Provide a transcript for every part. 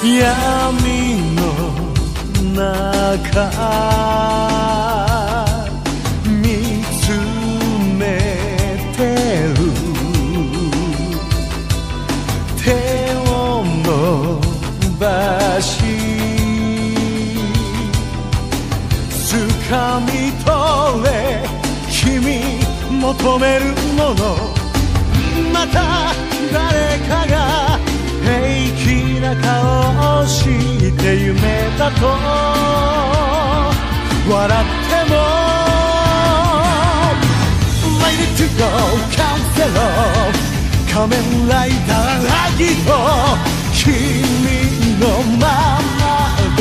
闇の中見つめてる手を伸ばし掴み取れ君求めるもの。また誰かが to go カウンセロー仮面ライダーアギト君のままで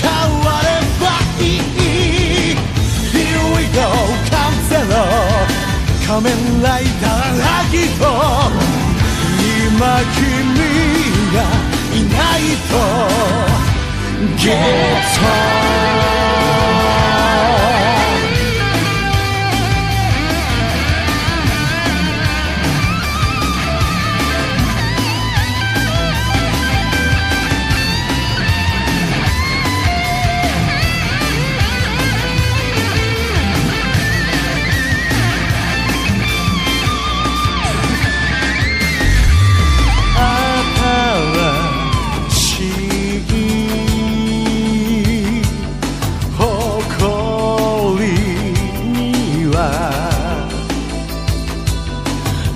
変わればいい。Here we go カウンセロー仮面ライダーアギト。今君がいないと。Get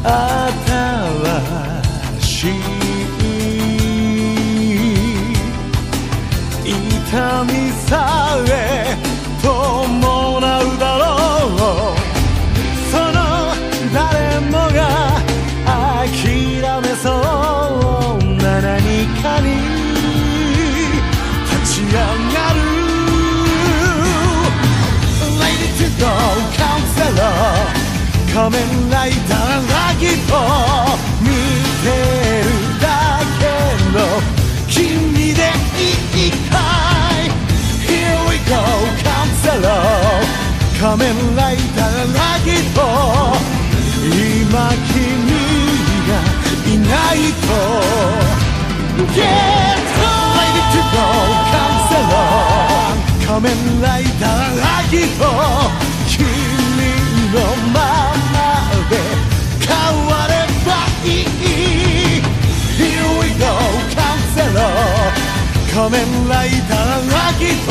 新しい仮面ライダーラギト今君がいないと Get ready to go counselor 仮面ライダーラギト君のままで変わればいい。Here we go counselor 仮面ライダーラギト